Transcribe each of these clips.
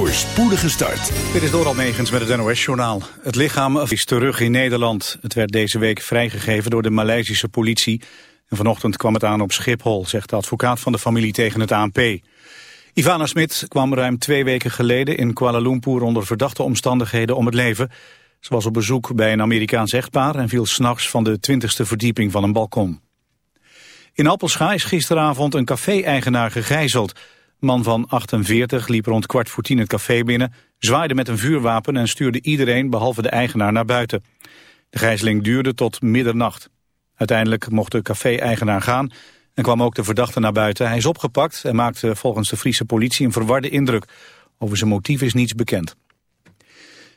voor spoedige start. Dit is Doral Megens met het NOS-journaal. Het lichaam is terug in Nederland. Het werd deze week vrijgegeven door de Maleisische politie. En vanochtend kwam het aan op Schiphol, zegt de advocaat van de familie tegen het ANP. Ivana Smit kwam ruim twee weken geleden in Kuala Lumpur onder verdachte omstandigheden om het leven. Ze was op bezoek bij een Amerikaans echtpaar en viel s'nachts van de twintigste verdieping van een balkon. In Appelscha is gisteravond een café-eigenaar gegijzeld. Man van 48 liep rond kwart voor tien het café binnen, zwaaide met een vuurwapen en stuurde iedereen behalve de eigenaar naar buiten. De gijzeling duurde tot middernacht. Uiteindelijk mocht de café-eigenaar gaan en kwam ook de verdachte naar buiten. Hij is opgepakt en maakte volgens de Friese politie een verwarde indruk. Over zijn motief is niets bekend.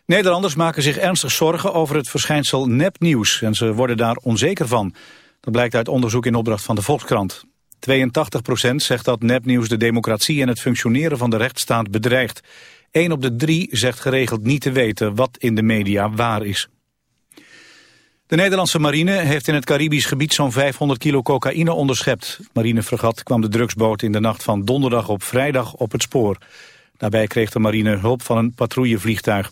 Nederlanders maken zich ernstig zorgen over het verschijnsel nepnieuws en ze worden daar onzeker van. Dat blijkt uit onderzoek in opdracht van de Volkskrant. 82% zegt dat nepnieuws de democratie en het functioneren van de rechtsstaat bedreigt. 1 op de 3 zegt geregeld niet te weten wat in de media waar is. De Nederlandse marine heeft in het Caribisch gebied zo'n 500 kilo cocaïne onderschept. Marinefregat kwam de drugsboot in de nacht van donderdag op vrijdag op het spoor. Daarbij kreeg de marine hulp van een patrouillevliegtuig.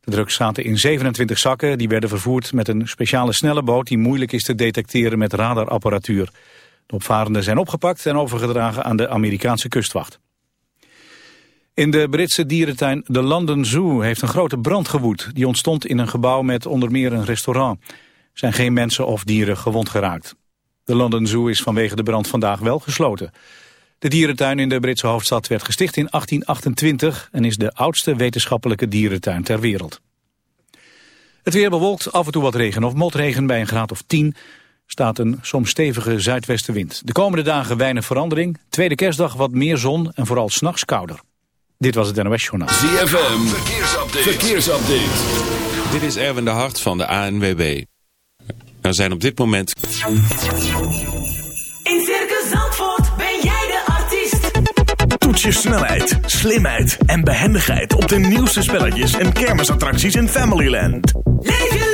De drugs zaten in 27 zakken, die werden vervoerd met een speciale snelle boot... die moeilijk is te detecteren met radarapparatuur. De opvarenden zijn opgepakt en overgedragen aan de Amerikaanse kustwacht. In de Britse dierentuin de London Zoo heeft een grote brand gewoed. Die ontstond in een gebouw met onder meer een restaurant. Er zijn geen mensen of dieren gewond geraakt. De London Zoo is vanwege de brand vandaag wel gesloten. De dierentuin in de Britse hoofdstad werd gesticht in 1828... en is de oudste wetenschappelijke dierentuin ter wereld. Het weer bewolkt, af en toe wat regen of motregen bij een graad of 10 staat een soms stevige zuidwestenwind. De komende dagen weinig verandering. Tweede kerstdag wat meer zon en vooral s'nachts kouder. Dit was het NOS Journaal. ZFM, verkeersupdate. verkeersupdate. Dit is Erwin de Hart van de ANWB. Er zijn op dit moment... In Circus Zandvoort ben jij de artiest. Toets je snelheid, slimheid en behendigheid op de nieuwste spelletjes en kermisattracties in Familyland. Leef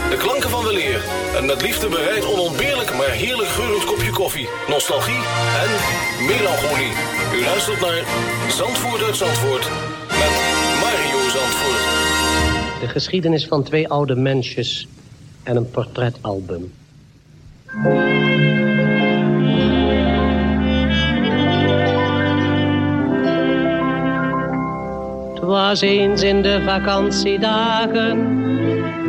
de klanken van weleer. En met liefde bereid onontbeerlijk, maar heerlijk geurend kopje koffie, nostalgie en melancholie. U luistert naar Zandvoort uit Zandvoort met Mario Zandvoort. De geschiedenis van twee oude mensjes en een portretalbum. Het was eens in de vakantiedagen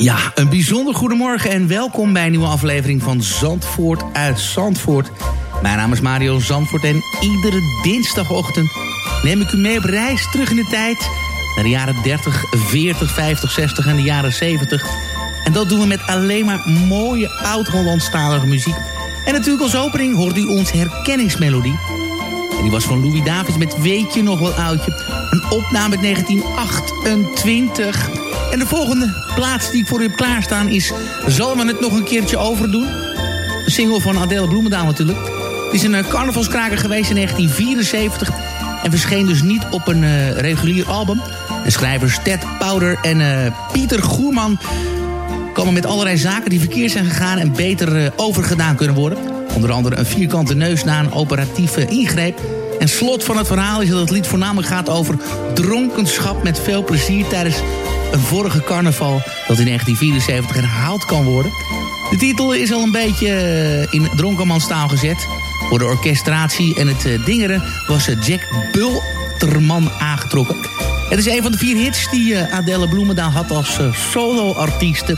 Ja, een bijzonder goedemorgen en welkom bij een nieuwe aflevering van Zandvoort uit Zandvoort. Mijn naam is Mario Zandvoort en iedere dinsdagochtend neem ik u mee op reis terug in de tijd... naar de jaren 30, 40, 50, 60 en de jaren 70. En dat doen we met alleen maar mooie oud-Hollandstalige muziek. En natuurlijk als opening hoort u ons herkenningsmelodie. En die was van Louis Davids met Weet je nog wel oudje? Een opname uit 1928. En de volgende plaats die ik voor u heb klaarstaan is... Zal men het nog een keertje overdoen? Een single van Adele Bloemendaal natuurlijk. Het is een eh, carnavalskraker geweest in 1974... en verscheen dus niet op een uh, regulier album. De schrijvers Ted Powder en uh, Pieter Goerman... komen met allerlei zaken die verkeerd zijn gegaan... en beter overgedaan kunnen worden. Onder andere een vierkante neus na een operatieve ingreep... En slot van het verhaal is dat het lied voornamelijk gaat over dronkenschap met veel plezier tijdens een vorige carnaval dat in 1974 herhaald kan worden. De titel is al een beetje in dronkenmanstaal gezet. Voor de orchestratie en het dingeren was Jack Bulterman aangetrokken. Het is een van de vier hits die Adele Bloemendaal had als solo-artieste.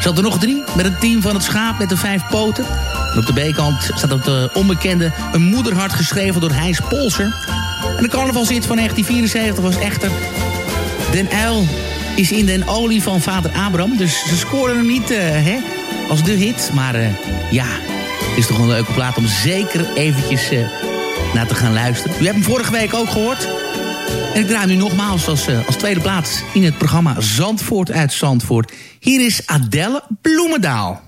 Ze had er nog drie met een team van het schaap met de vijf poten. En op de B-kant staat op de onbekende een moederhart geschreven door Hijs Polser. De carnavalshit van 1974 was echter... Den Uil is in den olie van vader Abraham. Dus ze scoren hem niet uh, hè, als de hit. Maar uh, ja, is toch een leuke plaat om zeker eventjes uh, naar te gaan luisteren. U hebt hem vorige week ook gehoord. En ik draai nu nogmaals als, als tweede plaats in het programma Zandvoort uit Zandvoort. Hier is Adelle Bloemendaal.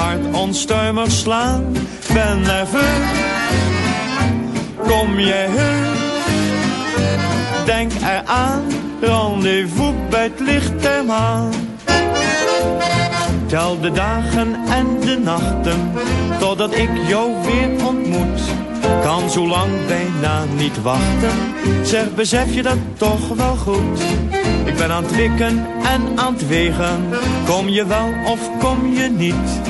hart onstuimig slaan. Ben nerveus, kom jij heus, denk eraan. Rendezvous bij het licht der maan. Tel de dagen en de nachten, totdat ik jou weer ontmoet. Kan zo lang bijna niet wachten, zeg besef je dat toch wel goed. Ik ben aan het wikken en aan het wegen, kom je wel of kom je niet?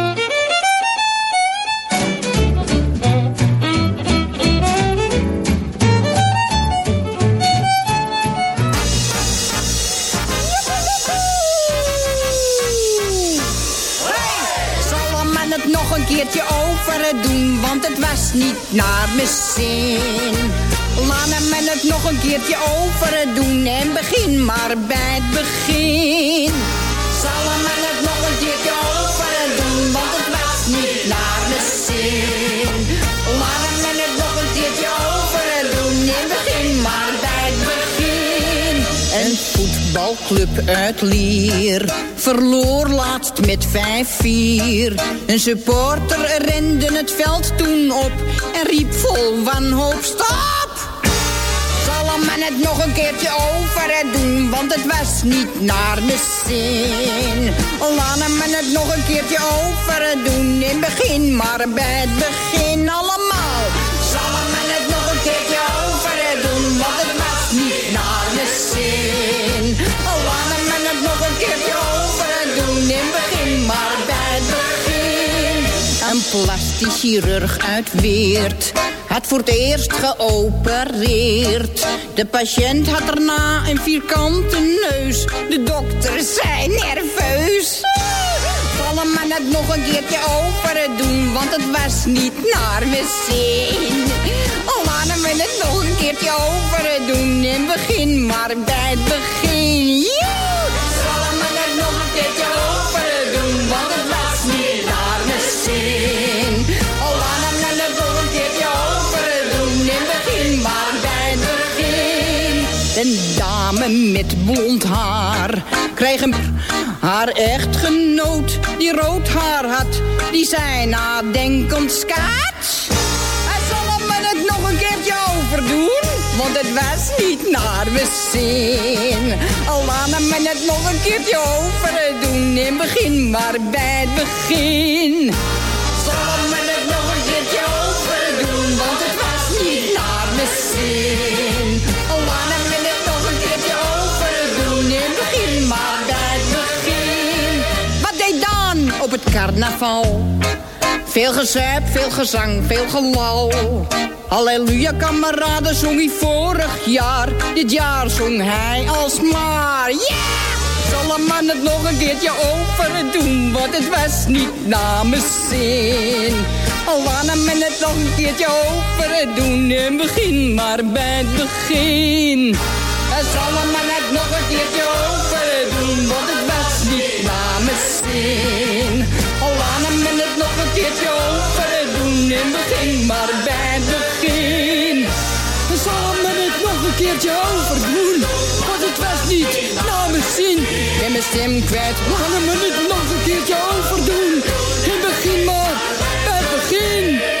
Keertje over doen, want het was niet naar mijn zin. Laat man het nog een keertje over doen en begin maar bij het begin. Zal man het nog een keertje over doen, want het was niet naar mijn zin. Voetbalclub uit Lier verloor laatst met 5-4. Een supporter rende het veld toen op en riep vol wanhoop stop! Zal hem man het nog een keertje over doen, want het was niet naar mijn zin. Laat man het nog een keertje over doen, in begin maar bij het begin allemaal. Zal hem man het nog een keertje over doen, want het was niet naar mijn zin. Plastisch chirurg uit Weert had voor het eerst geopereerd. De patiënt had daarna een vierkante neus. De dokter zei nerveus. Zal hem man het nog een keertje over doen, want het was niet naar mijn zin. Laat hem het nog een keertje over doen en begin maar bij het begin. Met blond haar kreeg een haar echtgenoot die rood haar had. Die zei nadenkend skat. Hij zal maar het nog een keertje overdoen, want het was niet naar mijn zin. Laat hem maar het nog een keertje overdoen en begin maar bij het begin. Op het carnaval? Veel gezep, veel gezang, veel gelal. Halleluja, kameraden, zong hij vorig jaar. Dit jaar zong hij alsmaar. Yeah! Zal een man het nog een keertje over doen, want het was niet namens zin. Al laat men het nog een keertje over doen, en begin maar bij het begin. En zal een man het nog een keertje over doen, want het was niet namens zin. Keertje over doen, en begin maar bij het begin. Dan zal men het nog een keertje overdoen, want het was niet namens zin. Ik ben mijn stem kwijt, laten we het nog een keertje overdoen. En begin maar bij het begin.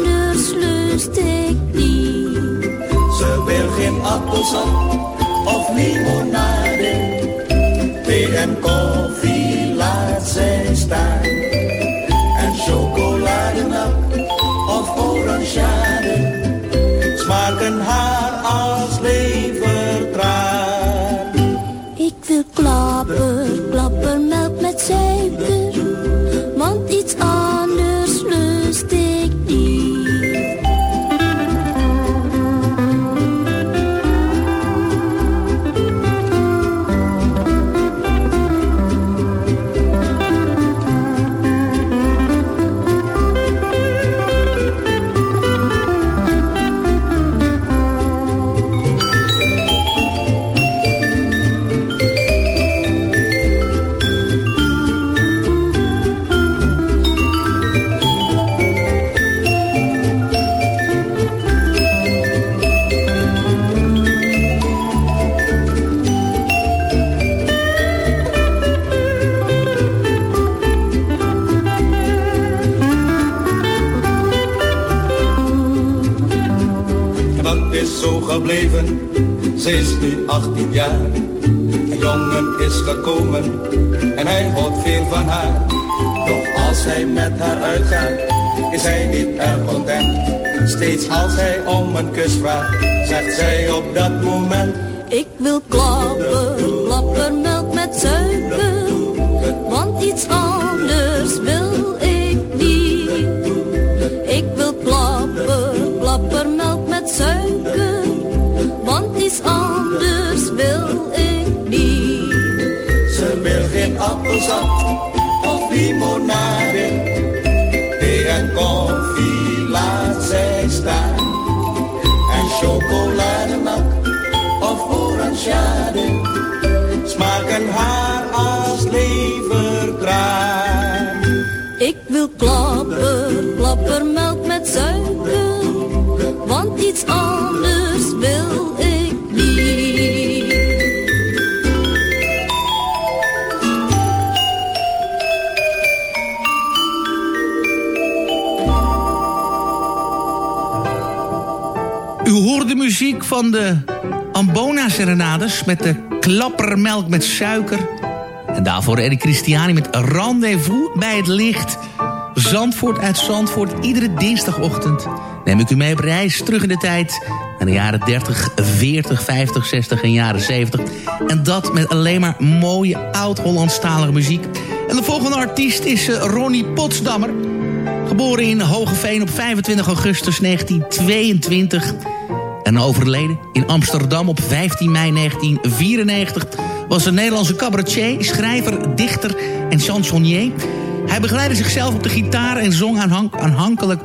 appelsap of limonade. Thee en koffie laat zij staan. Ze is nu 18 jaar. Een jongen is gekomen en hij houdt veel van haar. Doch als hij met haar uitgaat, is hij niet erg content. Steeds als hij om een kus vraagt, zegt zij op dat moment. Ik wil klappen, klappen melk met suiker. Want iets anders Want iets anders wil ik niet. U hoort de muziek van de Ambona Serenades met de klappermelk met suiker. En daarvoor Eddie Christiani met Rendezvous bij het licht. Zandvoort uit Zandvoort, iedere dinsdagochtend. Neem ik u mee op reis terug in de tijd. Naar de jaren 30, 40, 50, 60 en jaren 70. En dat met alleen maar mooie oud-Hollandstalige muziek. En de volgende artiest is eh, Ronnie Potsdammer. Geboren in Hogeveen op 25 augustus 1922. En overleden in Amsterdam op 15 mei 1994 was een Nederlandse cabaretier, schrijver, dichter en chansonnier. Hij begeleidde zichzelf op de gitaar en zong aanhankelijk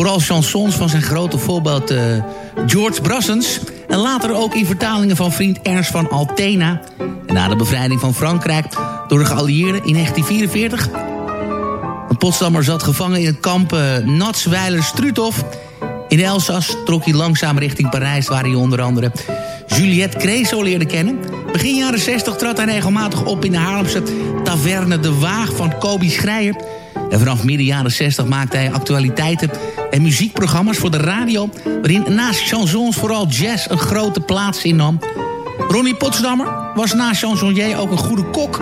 vooral chansons van zijn grote voorbeeld uh, George Brassens. En later ook in vertalingen van vriend Ernst van Altena. En na de bevrijding van Frankrijk door de geallieerden in 1944... Een Potsdammer zat gevangen in het kamp uh, Natsweiler-Struthof. In Elsass trok hij langzaam richting Parijs... waar hij onder andere Juliette Creso leerde kennen. Begin jaren 60 trad hij regelmatig op in de Haarlemse taverne De Waag van Kobi Schreier... En vanaf midden jaren 60 maakte hij actualiteiten en muziekprogramma's voor de radio... waarin naast chansons vooral jazz een grote plaats innam. Ronnie Potsdammer was naast chansonnier ook een goede kok.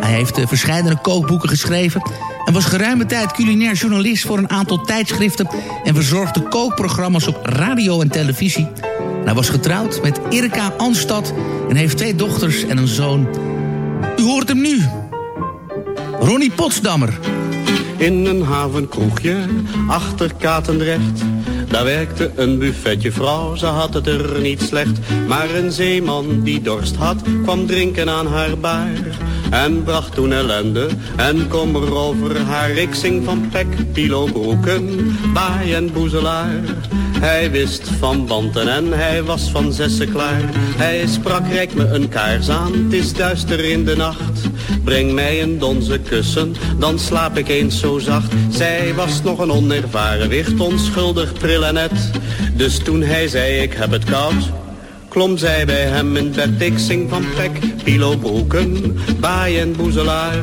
Hij heeft uh, verschillende kookboeken geschreven... en was geruime tijd culinair journalist voor een aantal tijdschriften... en verzorgde kookprogramma's op radio en televisie. hij was getrouwd met Irka Anstad en heeft twee dochters en een zoon. U hoort hem nu. Ronnie Potsdammer in een havenkroegje achter Katendrecht. Daar werkte een buffetje vrouw, ze had het er niet slecht. Maar een zeeman die dorst had, kwam drinken aan haar baar. En bracht toen ellende en kommer over haar. Ik zing van pek, pilo, broeken, baai en boezelaar. Hij wist van wanten en hij was van zessen klaar. Hij sprak, rijk me een kaars aan, het is duister in de nacht. Breng mij een donze kussen, dan slaap ik eens zo zacht. Zij was nog een onervaren wicht, onschuldig, pril en net. Dus toen hij zei, ik heb het koud klom zij bij hem in bed. Ik zing van pek, pilo, broeken, baai en boezelaar.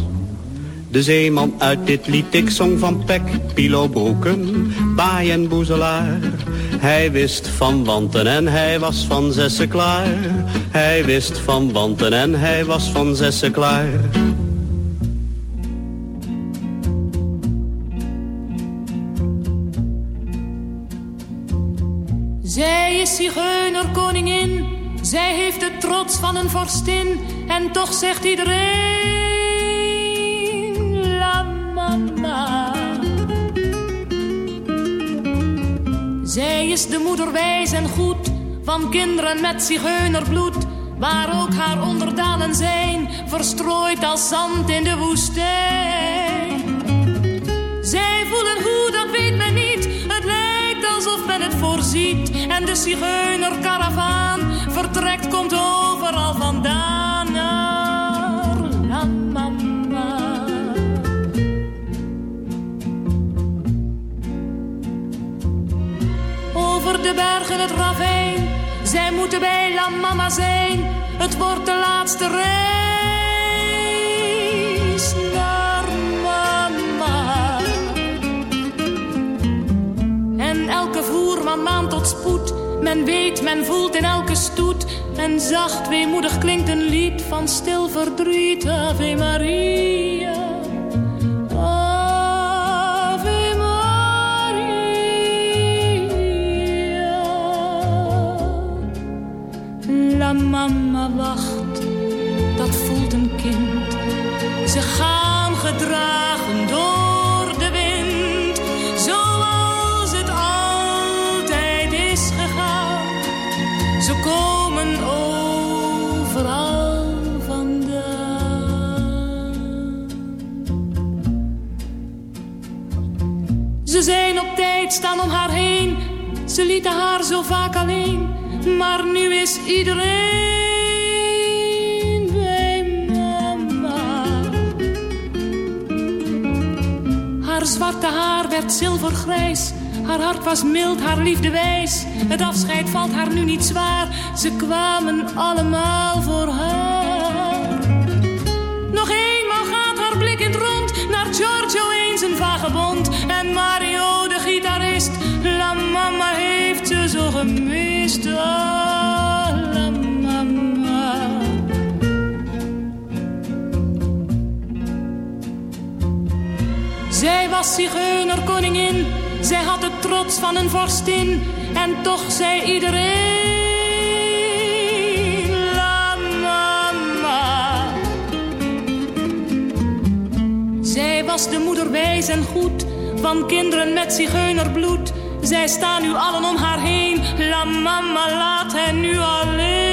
de zeeman uit dit lied, ik zong van pek, pilo, broeken, baai en boezelaar. Hij wist van wanten en hij was van zessen klaar. Hij wist van wanten en hij was van zessen klaar. Zij is zigeuner koningin, zij heeft de trots van een vorstin. En toch zegt iedereen Zij is de moeder wijs en goed van kinderen met zigeunerbloed. Waar ook haar onderdanen zijn, verstrooid als zand in de woestijn. Zij voelen hoe, dat weet men niet. Het lijkt alsof men het voorziet. En de zigeunerkaravaan vertrekt, komt overal vandaan De bergen het ravijn, zij moeten bij La Mama zijn. Het wordt de laatste reis naar mama. En elke voerman maand tot spoed. Men weet, men voelt in elke stoet. En zacht weemoedig klinkt een lied van stil verdriet. Ave Maria. Mama wacht, dat voelt een kind. Ze gaan gedragen door de wind, zoals het altijd is gegaan. Ze komen overal vandaan. Ze zijn op tijd, staan om haar heen. Ze lieten haar zo vaak alleen maar nu is iedereen bij mama. Haar zwarte haar werd zilvergrijs, haar hart was mild, haar liefde wijs. Het afscheid valt haar nu niet zwaar, ze kwamen allemaal voor haar. Was koningin, zij had de trots van een vorstin. En toch zei iedereen, la mama. Zij was de moeder wijs en goed, van kinderen met zigeunerbloed. Zij staan nu allen om haar heen, la mama laat hen nu alleen.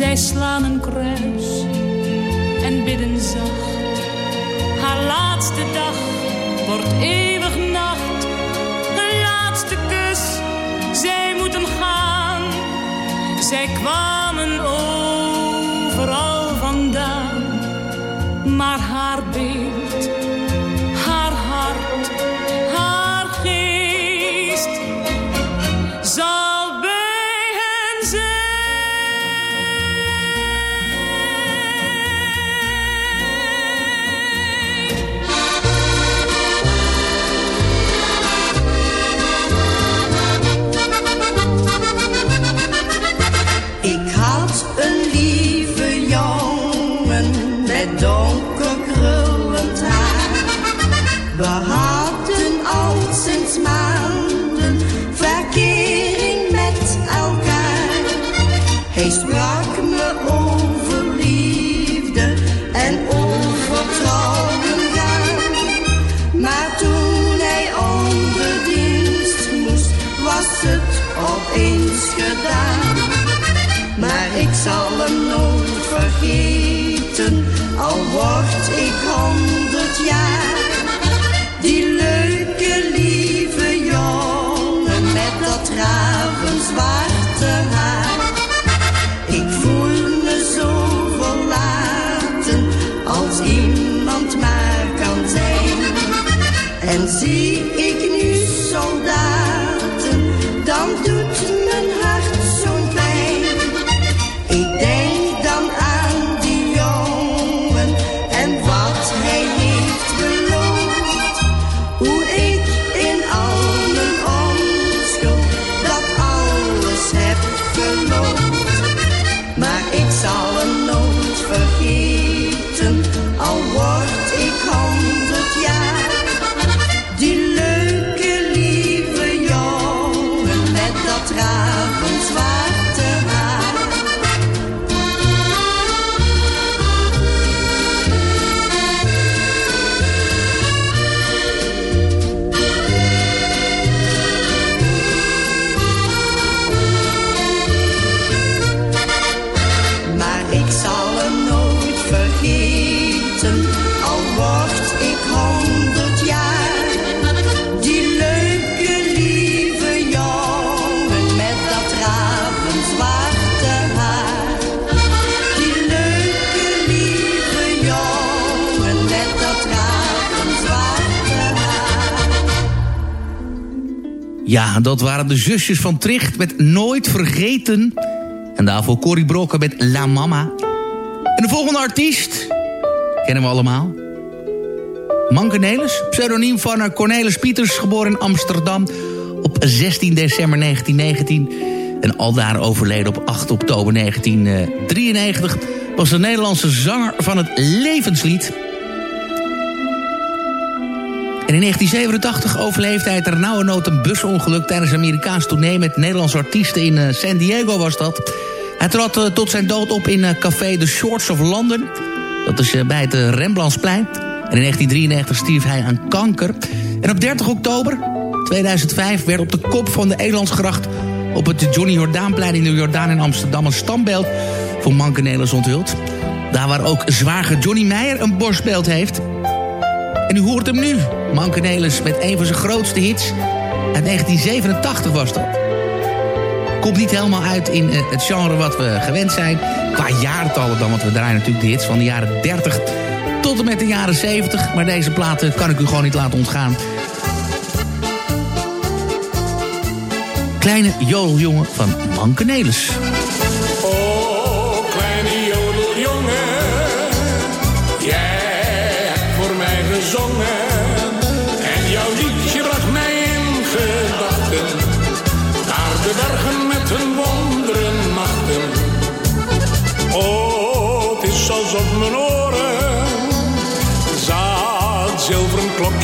Zij slaan een kruis en bidden zacht. Haar laatste dag wordt eeuwig nacht. Een laatste kus, zij moeten gaan. Zij kwamen al word ik honderd jaar. Die leuke, lieve jongen met dat ravenzwarte haar. Ik voel me zo verlaten, als iemand maar kan zijn. En zie Dat waren de zusjes van Tricht met Nooit Vergeten. En daarvoor Corrie Brokken met La Mama. En de volgende artiest kennen we allemaal. Manke Nelis, pseudoniem van eh, Cornelis Pieters, geboren in Amsterdam op 16 december 1919. En aldaar overleden op 8 oktober 1993. Was een Nederlandse zanger van het levenslied. En in 1987 overleefde hij ternauwernood een busongeluk... tijdens een Amerikaans tournee met Nederlandse artiesten in eh, San Diego was dat. Hij trad eh, tot zijn dood op in eh, café The Shorts of London. Dat is bij het Rembrandtsplein. En in 1993 stierf hij aan kanker. En op 30 oktober 2005 werd op de kop van de Elandsgracht... op het Johnny Jordaanplein in de Jordaan in Amsterdam... een standbeeld voor Mankenelis onthuld. Daar waar ook zwager Johnny Meijer een borstbeeld heeft... En u hoort hem nu. Mankenelis met een van zijn grootste hits. Uit 1987 was dat. Komt niet helemaal uit in eh, het genre wat we gewend zijn. Qua jaartallen dan, want we draaien natuurlijk de hits van de jaren 30 tot en met de jaren 70. Maar deze platen kan ik u gewoon niet laten ontgaan. Kleine jodeljongen van Manke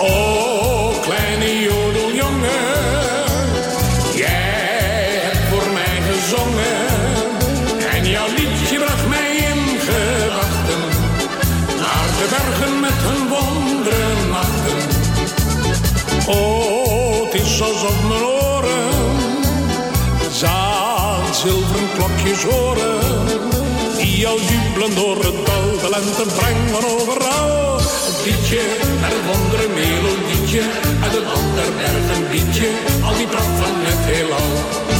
Oh, kleine jodeljongen, jij hebt voor mij gezongen. En jouw liedje bracht mij in gedachten. Naar de bergen met hun wonderen nachten. Oh, het is alsof mijn oren zaad zilveren klokjes horen. Die al jubelen door het dal, de lente brengen overal. Liedje met het wondere melodietje, uit het land der bergen liedje, al die pracht van het heelal.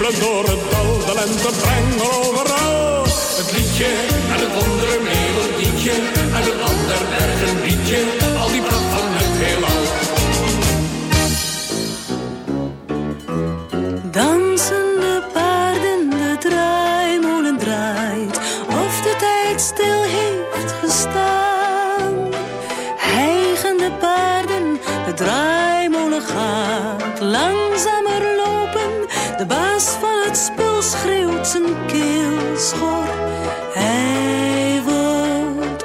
Jubelen door het dal, de lente brengen overal. Het liedje en het wondere melodietje, en het ander bergen liedje, al die schor. Hij wordt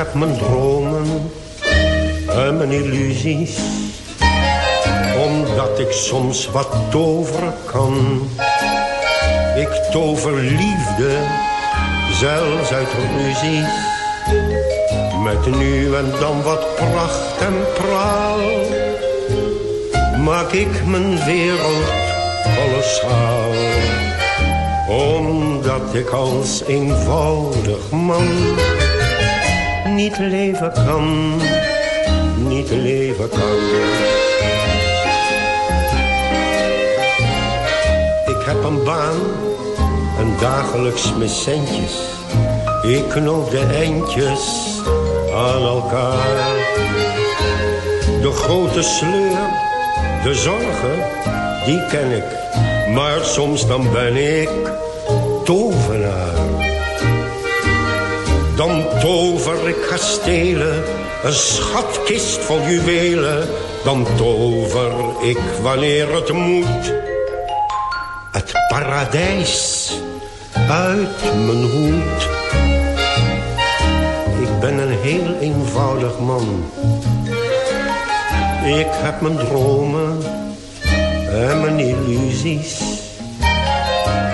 Heb mijn dromen en mijn illusies. Omdat ik soms wat toveren kan. Ik tover liefde, zelfs uit ruzies. Met nu en dan wat pracht en praal. Maak ik mijn wereld kolossaal omdat ik als eenvoudig man niet leven kan, niet leven kan. Ik heb een baan, een dagelijks met centjes. Ik knoop de eindjes aan elkaar. De grote sleur, de zorgen, die ken ik. Maar soms dan ben ik tovenaar. Dan tover ik kastelen, een schatkist vol juwelen. Dan tover ik wanneer het moet. Het paradijs uit mijn hoed. Ik ben een heel eenvoudig man. Ik heb mijn dromen en mijn illusies.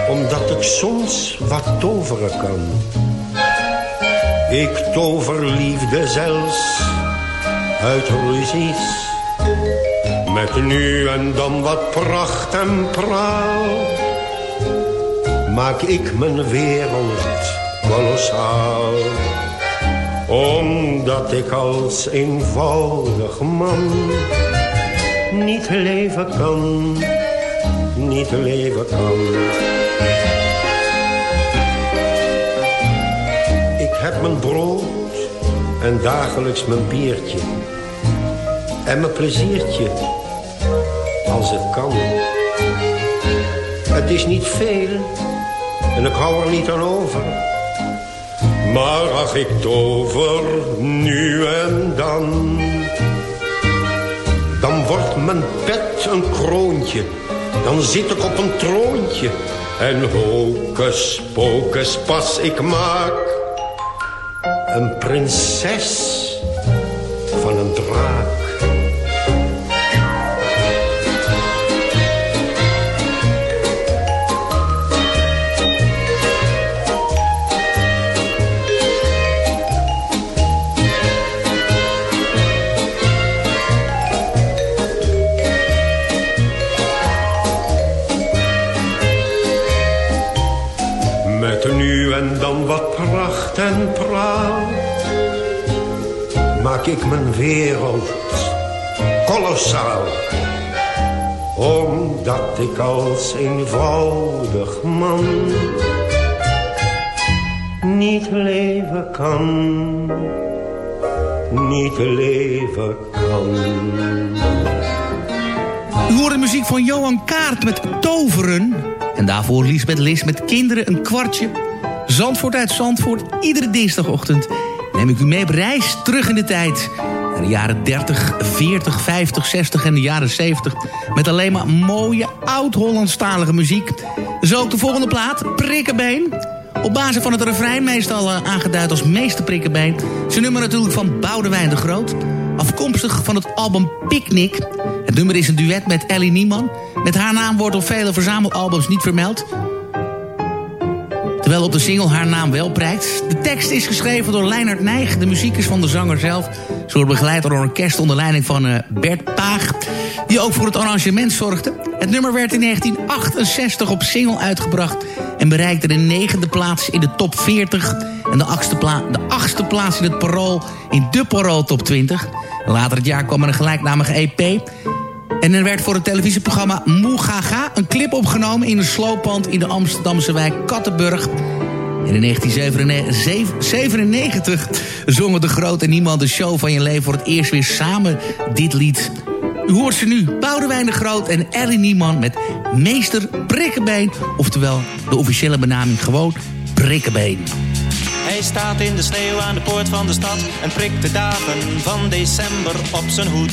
Omdat ik soms wat toveren kan. Ik tover liefde zelfs uit ruzies. Met nu en dan wat pracht en praal. Maak ik mijn wereld kolossaal. Omdat ik als eenvoudig man niet leven kan, niet leven kan. Heb mijn brood en dagelijks mijn biertje. En mijn pleziertje, als het kan. Het is niet veel en ik hou er niet aan over. Maar ach, ik tover nu en dan. Dan wordt mijn pet een kroontje. Dan zit ik op een troontje. En hocus pocus pas ik maak. Een prinses mijn wereld kolossaal. Omdat ik als eenvoudig man niet leven kan. Niet leven kan. hoorde muziek van Johan Kaart met Toveren. En daarvoor Liesbeth Lis met Kinderen een kwartje. Zandvoort uit Zandvoort, iedere dinsdagochtend neem ik u mee op reis terug in de tijd. In de jaren 30, 40, 50, 60 en de jaren 70. Met alleen maar mooie oud-Hollandstalige muziek. Zo ook de volgende plaat, Prikkenbeen. Op basis van het refrein meestal uh, aangeduid als meeste Prikkenbeen. Zijn nummer natuurlijk van Boudewijn de Groot. Afkomstig van het album Picnic. Het nummer is een duet met Ellie Nieman. Met haar naam wordt op vele verzamelalbums niet vermeld. Terwijl op de single haar naam wel prijkt. De tekst is geschreven door Leinert Nijg. De muziek is van de zanger zelf. Ze wordt begeleid door een orkest onder leiding van uh, Bert Paag. Die ook voor het arrangement zorgde. Het nummer werd in 1968 op single uitgebracht. En bereikte de negende plaats in de top 40. En de achtste, de achtste plaats in het parool in de parool top 20. Later het jaar kwam er een gelijknamige EP. En er werd voor het televisieprogramma Moegaga een clip opgenomen... in een slooppand in de Amsterdamse wijk Kattenburg. En in 1997 zongen de grote niemand de show van je leven... voor het eerst weer samen dit lied. U hoort ze nu, Boudewijn de Groot en Ellie Nieman... met Meester Prikkenbeen. Oftewel, de officiële benaming gewoon Prikkenbeen. Hij staat in de sneeuw aan de poort van de stad... en prikt de dagen van december op zijn hoed.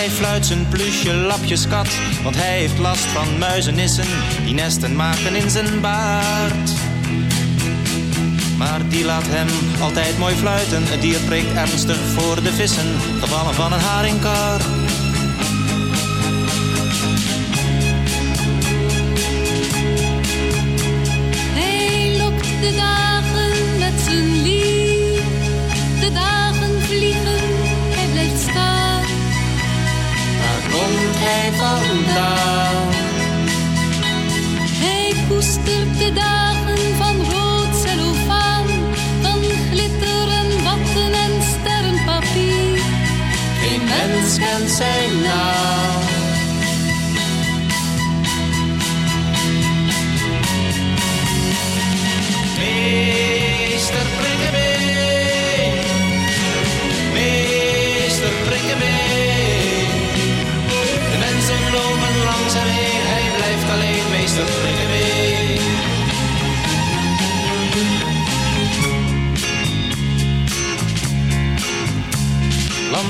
Hij fluit zijn plusje lapjeskat, want hij heeft last van muizenissen die nesten maken in zijn baard. Maar die laat hem altijd mooi fluiten, het dier prikt ernstig voor de vissen, gevallen van een haringkar. Lokt de dagen vandaan? Hij koestert de dagen van rood cellofaan, van glitter en watten en sterrenpapier. Geen mens kent zijn naam.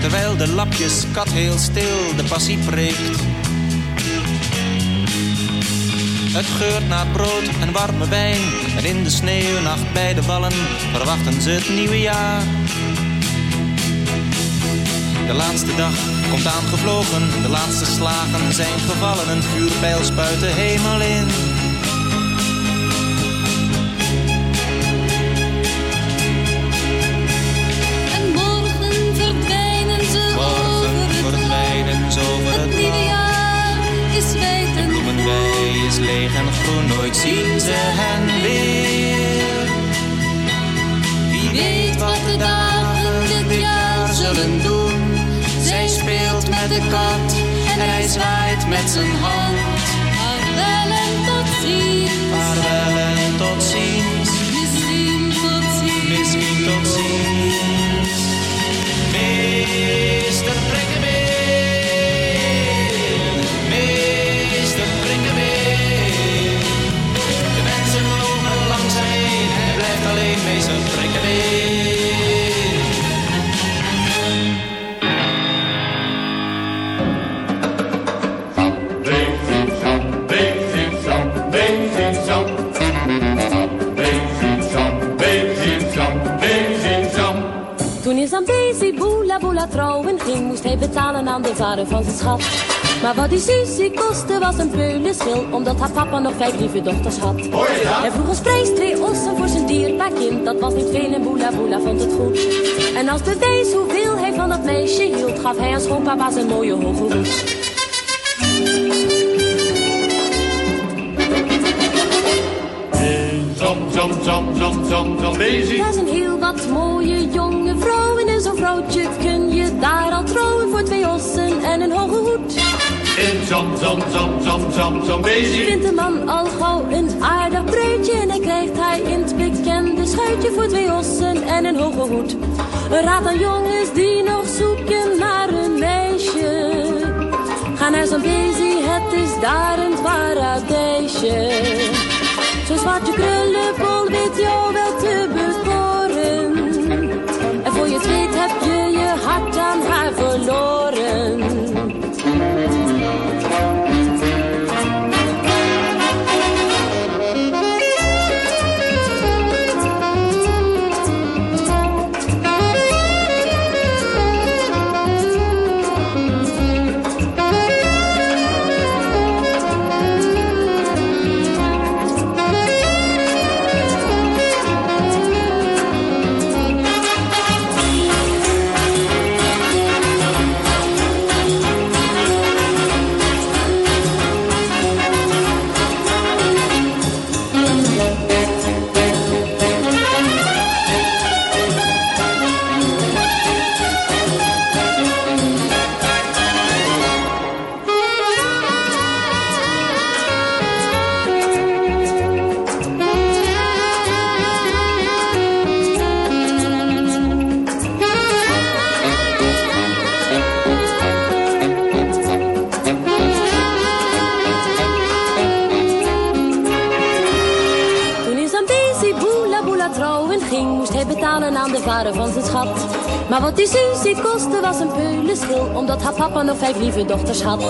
Terwijl de lapjes kat heel stil de passie preekt. Het geurt naar brood en warme wijn. En in de sneeuwnacht bij de wallen verwachten ze het nieuwe jaar. De laatste dag komt aangevlogen, de laatste slagen zijn gevallen. Een vuurpijl spuit de hemel in. en groen, nooit zien ze hen weer. Wie weet wat de dagen dit jaar zullen doen. Zij speelt met de kat en hij zwaait met zijn hand. Vaarwel en tot ziens. Vaarwel en tot ziens. Misschien tot ziens. Misschien tot ziens. Trouwen ging, moest hij betalen aan de vader van zijn schat. Maar wat die Susie kostte was een peulenschil, omdat haar papa nog vijf lieve dochters had. Hij vroeg als prijs twee ossen voor zijn dierbaar kind, dat was niet veel en Boela Boela vond het goed. En als bewijs hoeveel hij van dat meisje hield, gaf hij aan schoonpapa zijn mooie hoge hoed. Zam, zam, zam, zam, bezig. Er zijn heel wat mooie jonge vrouwen en zo'n vrouwtje daar al trouwen voor twee ossen en een hoge hoed. In zam, zam, zam, zam, zam, bezig. Vindt de man al gauw een aardig bruidje en dan krijgt hij in het bekende schuitje voor twee ossen en een hoge hoed. Een raad aan jongens die nog zoeken naar een meisje. Ga naar zo'n bezie, het is daar een paradijsje. Zo'n zwartje krullenbol weet jou vijf lieve dochters had.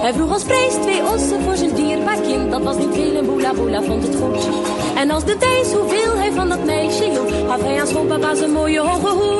Hij vroeg als prijs twee ossen voor zijn dierbaar kind, dat was niet veel en boela boela vond het goed. En als bewijs hoeveel hij van dat meisje hield, gaf hij aan schoonpapa zijn mooie hoge hoed.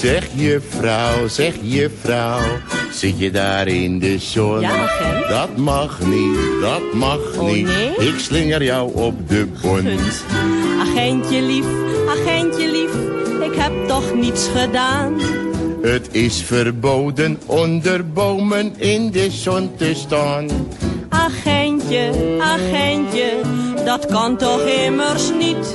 Zeg juffrouw, zeg juffrouw, zit je daar in de zon? Ja, agent. Dat mag niet, dat mag Oh, niet. nee? Ik slinger jou op de bon. Gunt. Agentje lief, agentje lief, ik heb toch niets gedaan. Het is verboden onder bomen in de zon te staan. Agentje, agentje, dat kan toch immers niet.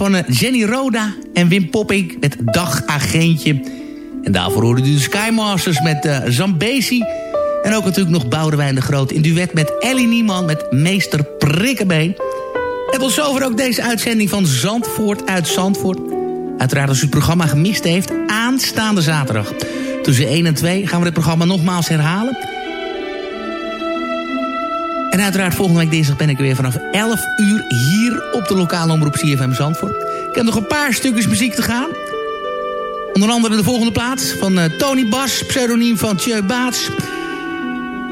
Van eh, Jenny Roda en Wim Popping met Dagagentje. En daarvoor hoorde u de Skymasters met uh, Zambezi. En ook natuurlijk nog Boudewijn de Groot in duet met Ellie Nieman met Meester Prikkebeen. En tot zover ook deze uitzending van Zandvoort uit Zandvoort. Uiteraard als u het programma gemist heeft, aanstaande zaterdag. Tussen 1 en 2 gaan we dit programma nogmaals herhalen. En uiteraard volgende week dinsdag ben ik er weer vanaf 11 uur hier op de lokale omroep CFM Zandvoort. Ik heb nog een paar stukjes muziek te gaan. Onder andere de volgende plaats van uh, Tony Bas, pseudoniem van Tjeu Baats.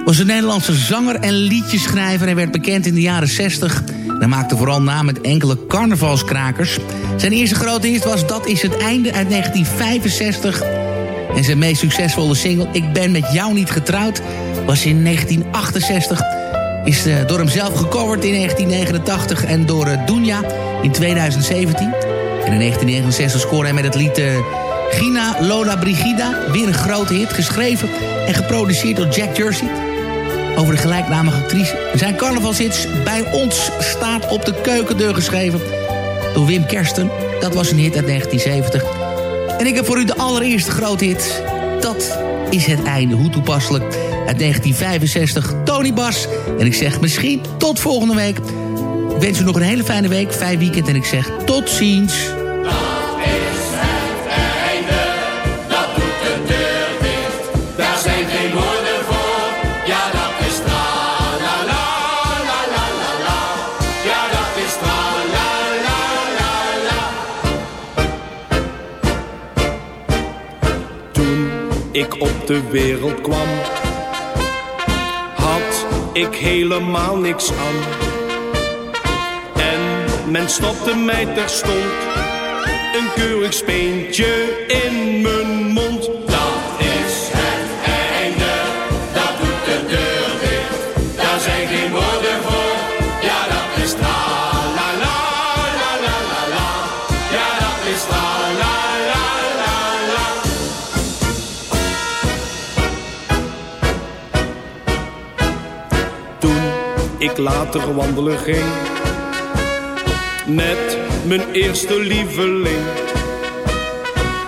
Was een Nederlandse zanger en liedjeschrijver. Hij werd bekend in de jaren 60. Hij maakte vooral naam met enkele carnavalskrakers. Zijn eerste grote hit was Dat is het einde uit 1965. En zijn meest succesvolle single Ik ben met jou niet getrouwd was in 1968. Is uh, door hem zelf gecoverd in 1989 en door uh, Dunja in 2017. En in 1969 scoorde hij met het lied... Uh, Gina Lola Brigida, weer een grote hit, geschreven en geproduceerd door Jack Jersey. Over de gelijknamige actrice. Zijn carnavalshits Bij ons staat op de keukendeur geschreven door Wim Kersten. Dat was een hit uit 1970. En ik heb voor u de allereerste grote hit. Dat is het einde, hoe toepasselijk. Uit 1965, Tony Bas. En ik zeg misschien tot volgende week. Wens u nog een hele fijne week, fijn weekend. En ik zeg tot ziens. ik op de wereld kwam, ik helemaal niks aan. En men stopte mij terstond, een keurig speentje in mijn later wandelen ging. Met mijn eerste lieveling,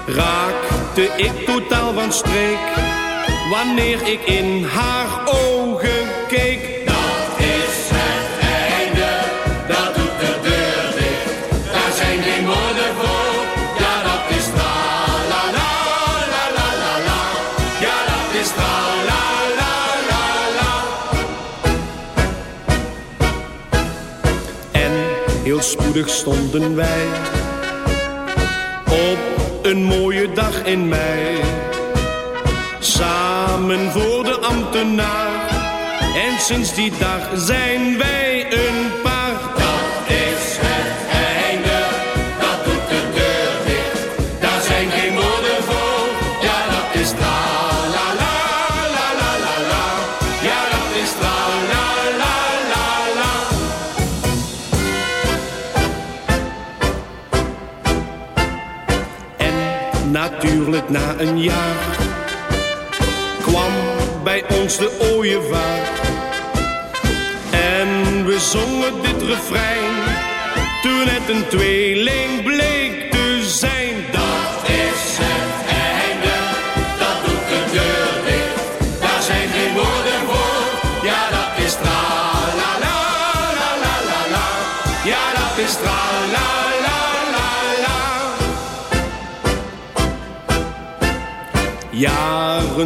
raakte ik totaal van streek wanneer ik in haar ogen spoedig stonden wij op een mooie dag in mei. Samen voor de ambtenaar. En sinds die dag zijn wij een paar. Een jaar kwam bij ons de ooievaar. En we zongen dit refrein, toen het een tweeling bleek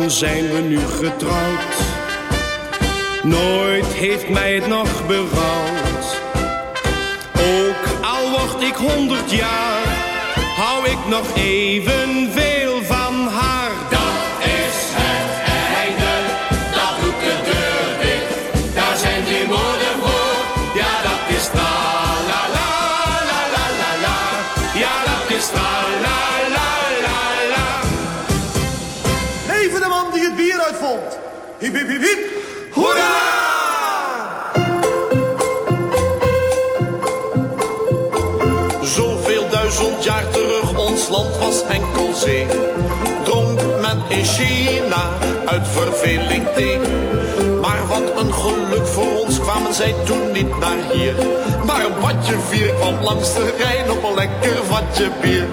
Zijn we nu getrouwd. Nooit heeft mij het nog berouwd. Ook al word ik honderd jaar, hou ik nog evenveel Hip. Hoera! Zoveel duizend jaar terug ons land was enkel zee. Dronk men in China uit verveling thee. Maar wat een geluk voor ons kwamen zij toen niet naar hier. Maar een badje vier kwam langs de Rijn op een lekker vatje bier.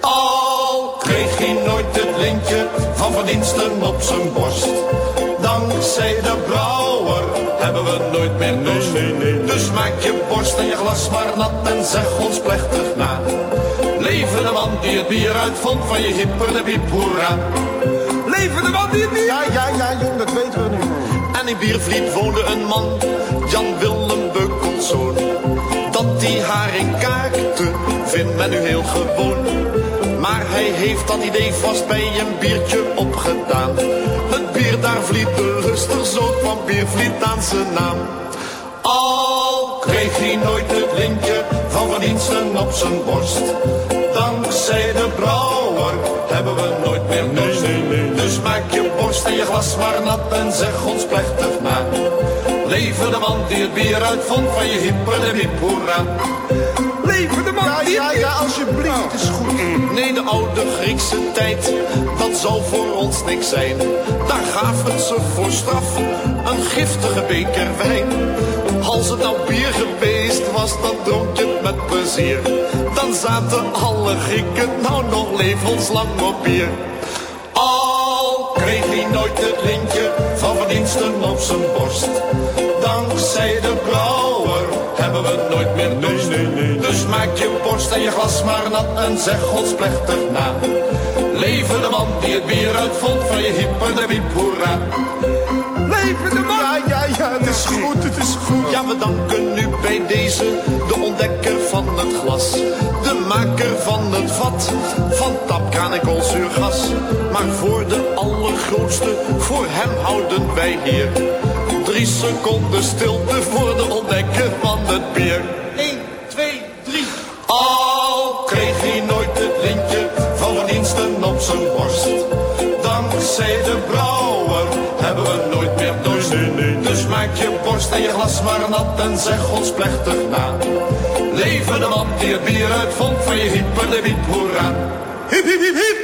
Al kreeg hij nooit het lintje van verdiensten op zijn borst. Dankzij de brouwer hebben we nooit meer dorst. Dus maak je borst en je glas maar nat en zeg ons plechtig na. Leven de man die het bier uitvond van je hipper de piep hoera. Leven de man die het bier... Ja, ja, ja, jong, dat weten we nu. En in Biervliet woonde een man, Jan Willem Beukelszoon. Dat die haring kaakte, vindt men nu heel gewoon. Maar hij heeft dat idee vast bij een biertje opgedaan. Bier daar vliet de lustig, zo kwam Biervliet aan zijn naam. Al kreeg hij nooit het lintje van verdiensten op zijn borst. Dankzij de brouwer hebben we nooit meer dorst. Dus maak je borst en je glas maar nat en zeg ons plechtig na. Leven de man die het bier uitvond van je hippe de hoera. Leven de man ja, ja, ja, alsjeblieft, het is goed. Nee, de oude Griekse tijd, dat zal voor ons niks zijn. Daar gaven ze voor straf een giftige beker wijn. Als het nou bier geweest was, dan dronk je het met plezier. Dan zaten alle Grieken nou nog levenslang op bier. Al kreeg hij nooit het lintje van verdiensten op zijn borst. Dankzij de brouwer hebben we nooit meer dorst. Dus maak je borst en je glas maar nat en zeg ons plechtig na. Leven de man die het bier uitvond van je hipper de wiep hoera. Leven de man! Ja, ja, ja, het is goed, het is goed. Ja, we danken nu bij deze de ontdekker van het glas. De maker van het vat, van tapkraan en koolzuurgas. Maar voor de allergrootste, voor hem houden wij hier. Drie seconden stilte voor de ontdekker van het bier. 1, 2, 3. Al kreeg hij nooit het lintje van verdiensten op zijn borst. Dankzij de brouwer hebben we nooit meer dorst. Dus maak je borst en je glas maar nat en zeg ons plechtig na. Leven de man die het bier uitvond van je hipper de wiep hoera. Hip hip hip hip,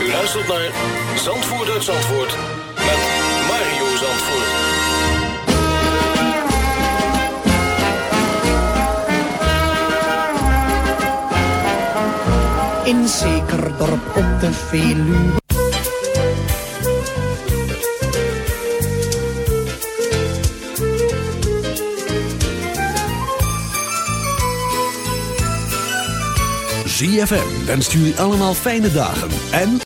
U luistert naar Zandvoort uit Zandvoort met Mario Zandvoort. In zeker dorp op de Veluwe. ZFM wenst jullie allemaal fijne dagen en...